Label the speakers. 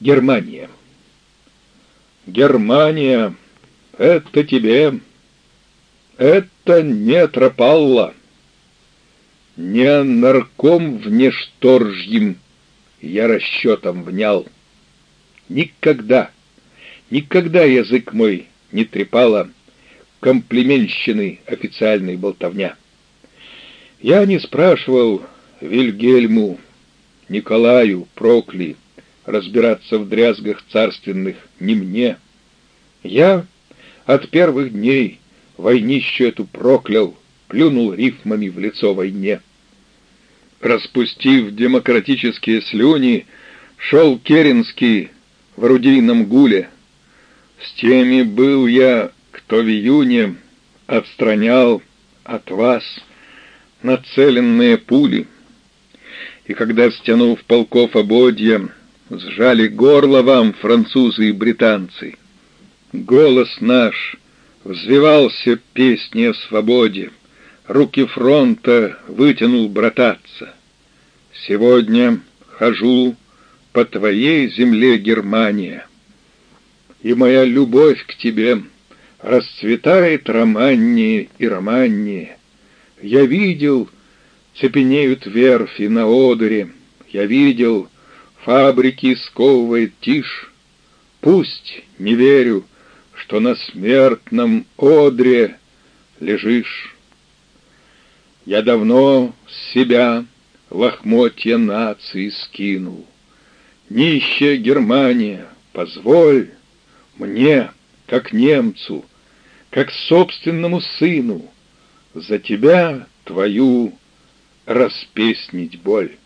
Speaker 1: Германия. Германия, это тебе, это не Тропалла, не нарком внешторжьим я расчетом внял. Никогда, никогда язык мой не трепала комплименщины официальной болтовня. Я не спрашивал Вильгельму, Николаю, Прокли, разбираться в дрязгах царственных не мне. Я от первых дней войнищу эту проклял, плюнул рифмами в лицо войне. Распустив демократические слюни, шел Керенский в орудийном гуле. С теми был я, кто в июне отстранял от вас нацеленные пули. И когда, стянув полков ободья, сжали горло вам, французы и британцы, голос наш взвивался песней о свободе, руки фронта вытянул брататься. Сегодня хожу по твоей земле, Германия, и моя любовь к тебе расцветает романнее и романнее. Я видел, цепенеют верфи на одуре, я видел, фабрики сковывает тишь. Пусть не верю, что на смертном одре лежишь. Я давно с себя лохмотья нации скинул. Нищая Германия, позволь мне, как немцу, как собственному сыну, за тебя твою распеснить боль.